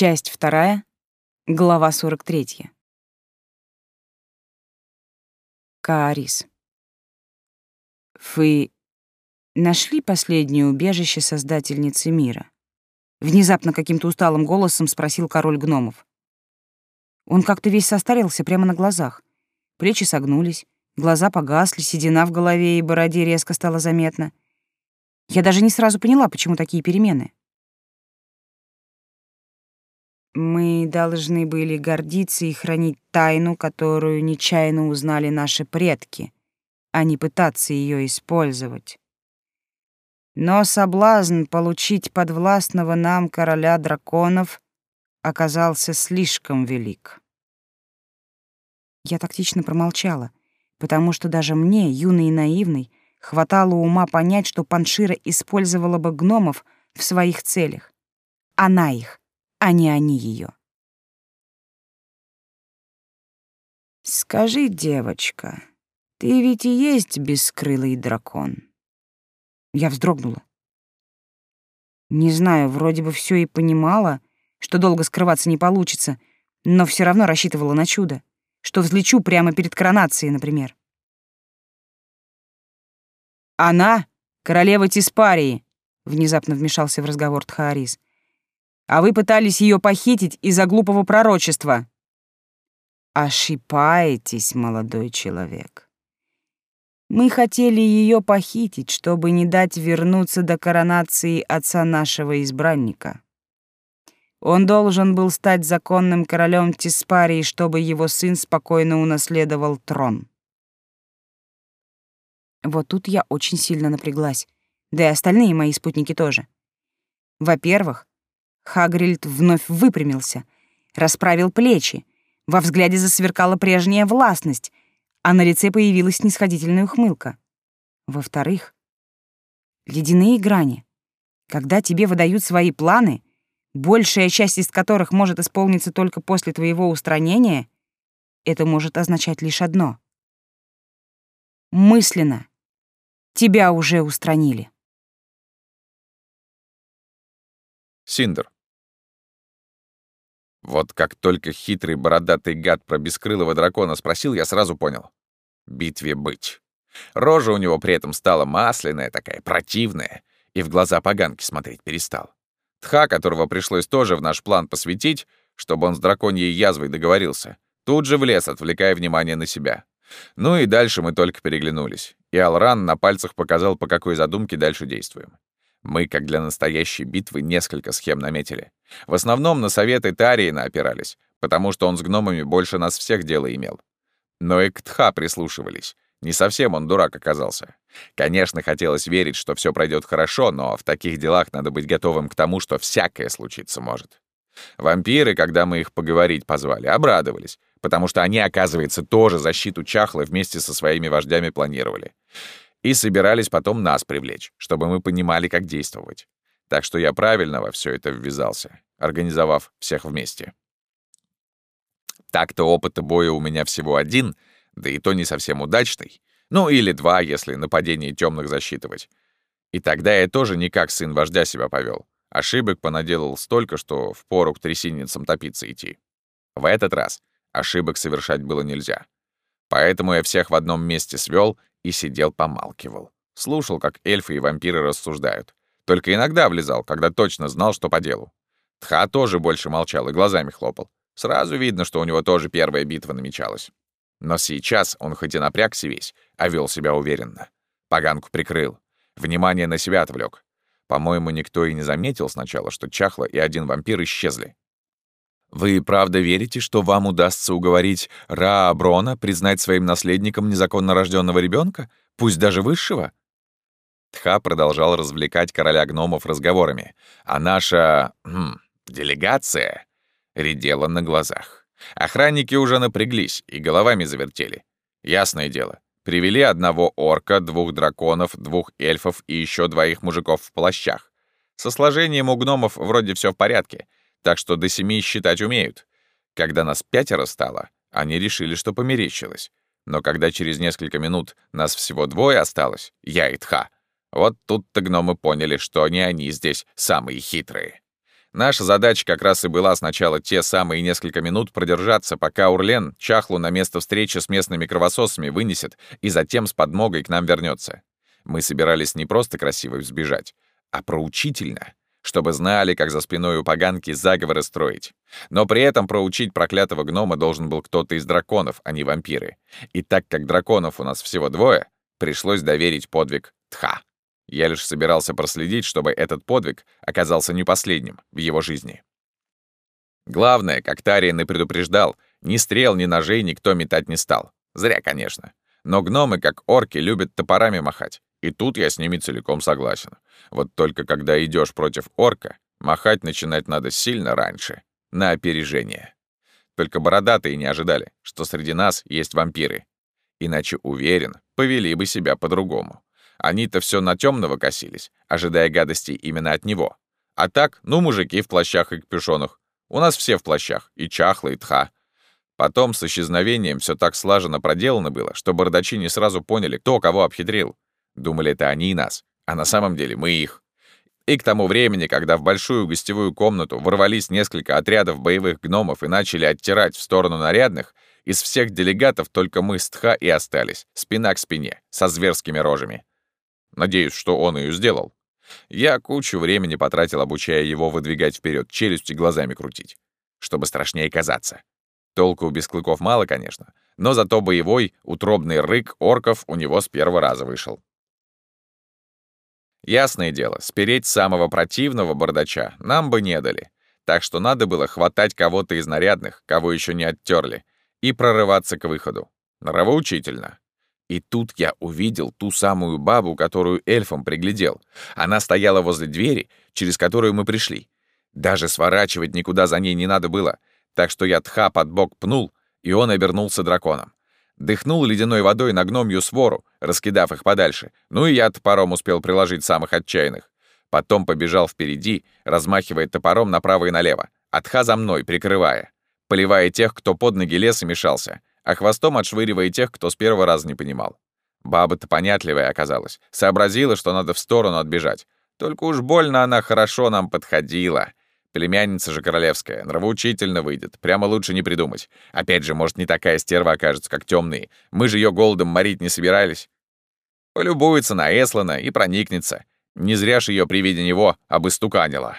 Часть вторая, глава 43. Каарис. Вы нашли последнее убежище создательницы мира? Внезапно каким-то усталым голосом спросил король гномов. Он как-то весь состарился прямо на глазах. Плечи согнулись, глаза погасли, седина в голове и бороде резко стала заметна. Я даже не сразу поняла, почему такие перемены. Мы должны были гордиться и хранить тайну, которую нечаянно узнали наши предки, а не пытаться ее использовать. Но соблазн получить подвластного нам короля драконов оказался слишком велик. Я тактично промолчала, потому что даже мне, юной и наивной, хватало ума понять, что Паншира использовала бы гномов в своих целях. Она их, а не они ее. «Скажи, девочка, ты ведь и есть бескрылый дракон?» Я вздрогнула. Не знаю, вроде бы все и понимала, что долго скрываться не получится, но все равно рассчитывала на чудо, что взлечу прямо перед коронацией, например. «Она — королева Тиспарии», — внезапно вмешался в разговор Тхаарис. «А вы пытались ее похитить из-за глупого пророчества». «Ошибаетесь, молодой человек. Мы хотели ее похитить, чтобы не дать вернуться до коронации отца нашего избранника. Он должен был стать законным королем Тиспарии, чтобы его сын спокойно унаследовал трон. Вот тут я очень сильно напряглась, да и остальные мои спутники тоже. Во-первых, Хагрильд вновь выпрямился, расправил плечи, во взгляде засверкала прежняя властность, а на лице появилась снисходительная ухмылка. Во-вторых, ледяные грани. Когда тебе выдают свои планы, большая часть из которых может исполниться только после твоего устранения, это может означать лишь одно. Мысленно. Тебя уже устранили. Синдер. Вот как только хитрый бородатый гад про бескрылого дракона спросил, я сразу понял битве быть. Рожа у него при этом стала масляная такая, противная, и в глаза поганки смотреть перестал. Тха, которого пришлось тоже в наш план посвятить, чтобы он с драконьей язвой договорился, тут же влез, отвлекая внимание на себя. Ну и дальше мы только переглянулись, и Алран на пальцах показал, по какой задумке дальше действуем. Мы, как для настоящей битвы, несколько схем наметили. В основном на советы Тариена опирались, потому что он с гномами больше нас всех дело имел. Но и к Тха прислушивались. Не совсем он дурак оказался. Конечно, хотелось верить, что все пройдет хорошо, но в таких делах надо быть готовым к тому, что всякое случиться может. Вампиры, когда мы их поговорить позвали, обрадовались, потому что они, оказывается, тоже защиту Чахлы вместе со своими вождями планировали. И собирались потом нас привлечь, чтобы мы понимали, как действовать. Так что я правильно во все это ввязался, организовав всех вместе. Так-то опыта боя у меня всего один, да и то не совсем удачный. Ну, или два, если нападение темных засчитывать. И тогда я тоже не как сын вождя себя повел. Ошибок понаделал столько, что впору к трясинницам топиться идти. В этот раз ошибок совершать было нельзя. Поэтому я всех в одном месте свел и сидел помалкивал. Слушал, как эльфы и вампиры рассуждают. Только иногда влезал, когда точно знал, что по делу. Тха тоже больше молчал и глазами хлопал. Сразу видно, что у него тоже первая битва намечалась. Но сейчас он хоть и напрягся весь, а вел себя уверенно. Поганку прикрыл. Внимание на себя отвлек. По-моему, никто и не заметил сначала, что Чахла и один вампир исчезли. «Вы правда верите, что вам удастся уговорить Ра Брона признать своим наследником незаконно рожденного ребенка, пусть даже высшего?» Тха продолжал развлекать короля гномов разговорами, а наша... Хм, делегация редела на глазах. Охранники уже напряглись и головами завертели. Ясное дело, привели одного орка, двух драконов, двух эльфов и еще двоих мужиков в плащах. Со сложением у гномов вроде все в порядке, так что до семи считать умеют. Когда нас пятеро стало, они решили, что померещилось. Но когда через несколько минут нас всего двое осталось, я и Тха, вот тут-то гномы поняли, что не они здесь самые хитрые. Наша задача как раз и была сначала те самые несколько минут продержаться, пока Урлен чахлу на место встречи с местными кровососами вынесет и затем с подмогой к нам вернется. Мы собирались не просто красиво сбежать, а проучительно, чтобы знали, как за спиной у поганки заговоры строить. Но при этом проучить проклятого гнома должен был кто-то из драконов, а не вампиры. И так как драконов у нас всего двое, пришлось доверить подвиг Тха. Я лишь собирался проследить, чтобы этот подвиг оказался не последним в его жизни. Главное, как Тариен и предупреждал, ни стрел, ни ножей никто метать не стал. Зря, конечно. Но гномы, как орки, любят топорами махать. И тут я с ними целиком согласен. Вот только когда идешь против орка, махать начинать надо сильно раньше, на опережение. Только бородатые не ожидали, что среди нас есть вампиры. Иначе, уверен, повели бы себя по-другому. Они-то все на темного косились, ожидая гадостей именно от него. А так, ну, мужики в плащах и капюшонах. У нас все в плащах, и чахлый, и тха. Потом с исчезновением все так слаженно проделано было, что бардачи не сразу поняли, кто кого обхитрил. Думали, это они и нас, а на самом деле мы их. И к тому времени, когда в большую гостевую комнату ворвались несколько отрядов боевых гномов и начали оттирать в сторону нарядных, из всех делегатов только мы с Тха и остались, спина к спине, со зверскими рожами. Надеюсь, что он ее сделал. Я кучу времени потратил, обучая его выдвигать вперед челюсти глазами крутить, чтобы страшнее казаться. Толку без клыков мало, конечно, но зато боевой, утробный рык орков у него с первого раза вышел. Ясное дело, спереть самого противного бардача нам бы не дали, так что надо было хватать кого-то из нарядных, кого еще не оттерли, и прорываться к выходу. Нравоучительно. И тут я увидел ту самую бабу, которую эльфом приглядел. Она стояла возле двери, через которую мы пришли. Даже сворачивать никуда за ней не надо было, так что я тха под бок пнул, и он обернулся драконом. Дыхнул ледяной водой на гномью свору, раскидав их подальше. Ну и я топором успел приложить самых отчаянных. Потом побежал впереди, размахивая топором направо и налево. Атха за мной, прикрывая. Поливая тех, кто под ноги лес и мешался а хвостом отшвыривая тех, кто с первого раза не понимал. Баба-то понятливая оказалась, сообразила, что надо в сторону отбежать. Только уж больно она хорошо нам подходила. Племянница же королевская, нравоучительно выйдет, прямо лучше не придумать. Опять же, может, не такая стерва окажется, как темные. Мы же ее голодом морить не собирались. Полюбуется на Эслана и проникнется. Не зря ж ее при виде него обыстуканила.